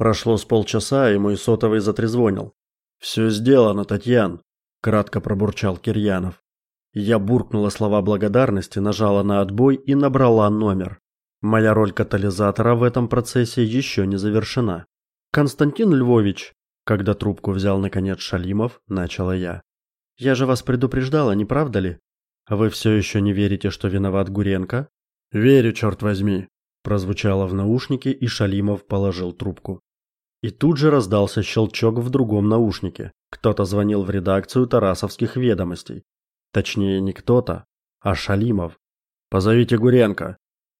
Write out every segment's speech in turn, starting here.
Прошло с полчаса, и мой сотовый затрезвонил. «Все сделано, Татьян», – кратко пробурчал Кирьянов. Я буркнула слова благодарности, нажала на отбой и набрала номер. Моя роль катализатора в этом процессе еще не завершена. Константин Львович, когда трубку взял наконец Шалимов, начала я. Я же вас предупреждала, не правда ли? Вы все еще не верите, что виноват Гуренко? Верю, черт возьми, прозвучало в наушнике, и Шалимов положил трубку. И тут же раздался щелчок в другом наушнике. Кто-то звонил в редакцию Тарасовских ведомостей. Точнее, не кто-то, а Шалимов. Позовите Гуренко.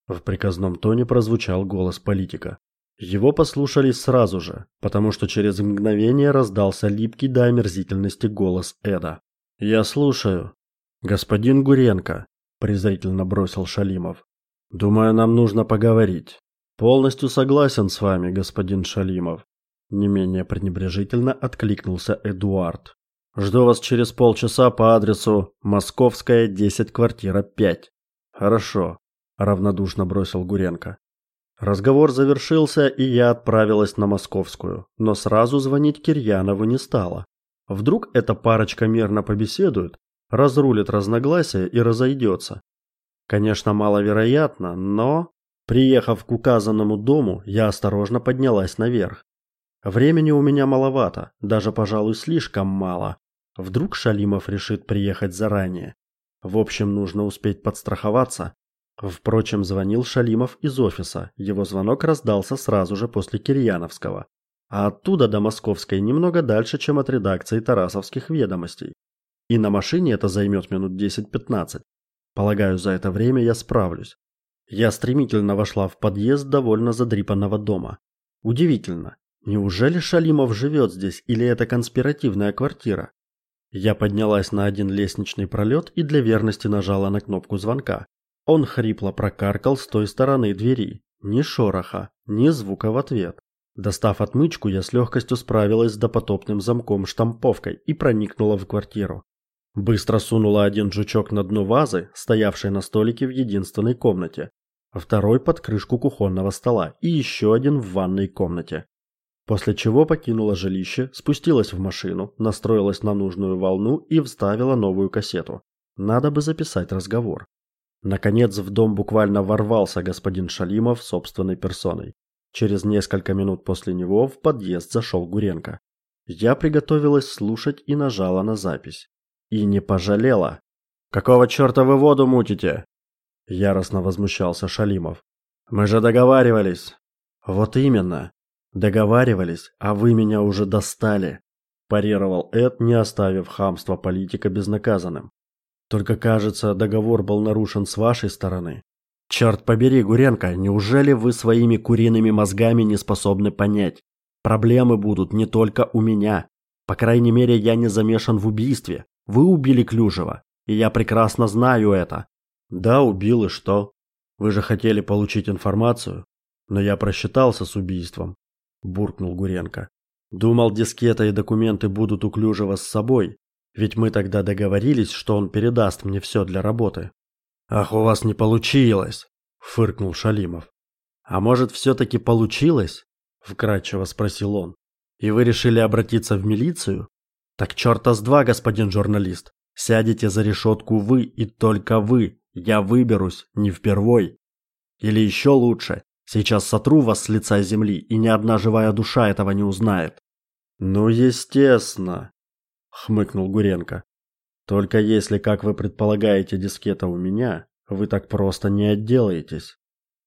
В приказном тоне прозвучал голос политика. Его послушали сразу же, потому что через мгновение раздался липкий до омерзительности голос Эда. Я слушаю. Господин Гуренко, презрительно бросил Шалимов. Думаю, нам нужно поговорить. Полностью согласен с вами, господин Шалимов. Не менее пренебрежительно откликнулся Эдуард. Жду вас через полчаса по адресу Московская, 10, квартира 5. Хорошо, равнодушно бросил Гуренко. Разговор завершился, и я отправилась на Московскую, но сразу звонить Кирьянову не стала. Вдруг эта парочка мирно побеседует, разрулит разногласия и разойдется. Конечно, маловероятно, но приехав к указанному дому, я осторожно поднялась наверх. Времени у меня маловато, даже, пожалуй, слишком мало. Вдруг Шалимов решит приехать заранее. В общем, нужно успеть подстраховаться. Впрочем, звонил Шалимов из офиса. Его звонок раздался сразу же после Кирьяновского. А оттуда до Московской немного дальше, чем от редакции Тарасовских ведомостей. И на машине это займет минут 10-15. Полагаю, за это время я справлюсь. Я стремительно вошла в подъезд довольно задрипанного дома. Удивительно, Неужели Шалимов живет здесь или это конспиративная квартира? Я поднялась на один лестничный пролет и для верности нажала на кнопку звонка. Он хрипло прокаркал с той стороны двери. Ни шороха, ни звука в ответ. Достав отмычку, я с легкостью справилась с допотопным замком-штамповкой и проникнула в квартиру. Быстро сунула один жучок на дно вазы, стоявшей на столике в единственной комнате, второй под крышку кухонного стола и еще один в ванной комнате. После чего покинула жилище, спустилась в машину, настроилась на нужную волну и вставила новую кассету. Надо бы записать разговор. Наконец в дом буквально ворвался господин Шалимов собственной персоной. Через несколько минут после него в подъезд зашел Гуренко. Я приготовилась слушать и нажала на запись. И не пожалела. Какого чёрта вы воду мутите? Яростно возмущался Шалимов. Мы же договаривались. Вот именно. Договаривались, а вы меня уже достали, парировал Эд, не оставив хамство политика безнаказанным. Только, кажется, договор был нарушен с вашей стороны. Черт побери, Гуренко, неужели вы своими куриными мозгами не способны понять? Проблемы будут не только у меня. По крайней мере, я не замешан в убийстве. Вы убили Клюжева, и я прекрасно знаю это. Да, убил и что? Вы же хотели получить информацию, но я просчитался с убийством буркнул Гуренко. Думал, дискета и документы будут у Клюжева с собой, ведь мы тогда договорились, что он передаст мне все для работы. Ах, у вас не получилось, фыркнул Шалимов. А может, все таки получилось? вкратчиво спросил он. И вы решили обратиться в милицию? Так чёрта с два, господин журналист. Сядете за решетку вы и только вы. Я выберусь не впервой. Или еще лучше, Сейчас сотру вас с лица земли, и ни одна живая душа этого не узнает. Ну, естественно, хмыкнул Гуренко. Только если, как вы предполагаете, дискета у меня, вы так просто не отделаетесь.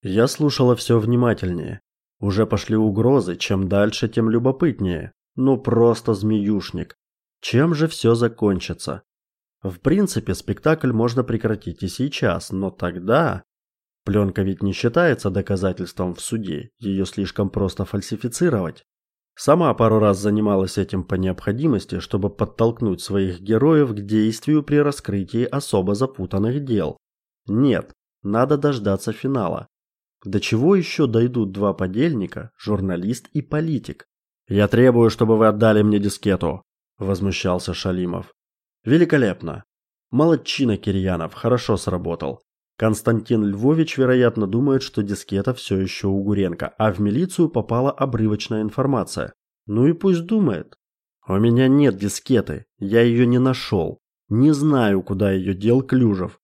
Я слушала все внимательнее. Уже пошли угрозы, чем дальше, тем любопытнее. Ну просто змеюшник. Чем же все закончится? В принципе, спектакль можно прекратить и сейчас, но тогда Пленка ведь не считается доказательством в суде, ее слишком просто фальсифицировать. Сама пару раз занималась этим по необходимости, чтобы подтолкнуть своих героев к действию при раскрытии особо запутанных дел. Нет, надо дождаться финала. До чего еще дойдут два подельника, журналист и политик? Я требую, чтобы вы отдали мне дискету, возмущался Шалимов. Великолепно. Молодчина Кирьянов, хорошо сработал. Константин Львович, вероятно, думает, что дискета все еще у Гуренко, а в милицию попала обрывочная информация. Ну и пусть думает. У меня нет дискеты, я ее не нашел. Не знаю, куда ее дел Клюжев.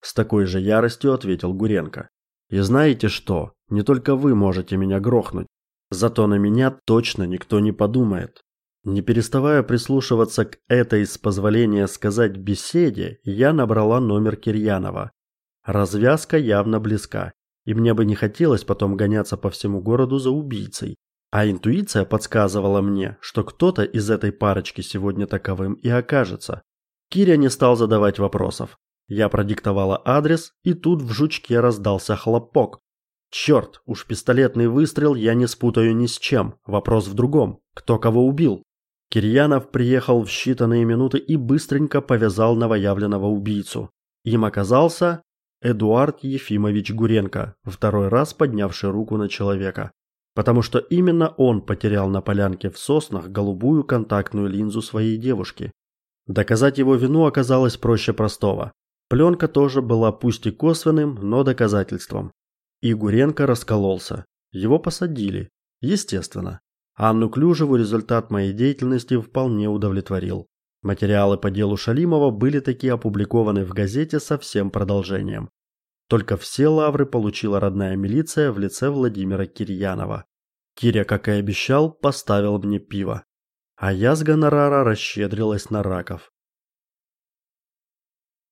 С такой же яростью ответил Гуренко. И знаете что? Не только вы можете меня грохнуть. Зато на меня точно никто не подумает. Не переставая прислушиваться к этой, с позволения сказать, беседе, я набрала номер Кирьянова. Развязка явно близка, и мне бы не хотелось потом гоняться по всему городу за убийцей. А интуиция подсказывала мне, что кто-то из этой парочки сегодня таковым и окажется. Киря не стал задавать вопросов. Я продиктовала адрес, и тут в жучке раздался хлопок. Черт, уж пистолетный выстрел я не спутаю ни с чем. Вопрос в другом. Кто кого убил? Кирьянов приехал в считанные минуты и быстренько повязал новоявленного убийцу. Им оказался Эдуард Ефимович Гуренко, второй раз поднявший руку на человека. Потому что именно он потерял на полянке в соснах голубую контактную линзу своей девушки. Доказать его вину оказалось проще простого. Пленка тоже была пусть и косвенным, но доказательством. И Гуренко раскололся. Его посадили. Естественно. Анну Клюжеву результат моей деятельности вполне удовлетворил. Материалы по делу Шалимова были таки опубликованы в газете со всем продолжением. Только все лавры получила родная милиция в лице Владимира Кирьянова. Киря, как и обещал, поставил мне пиво. А я с гонорара расщедрилась на раков.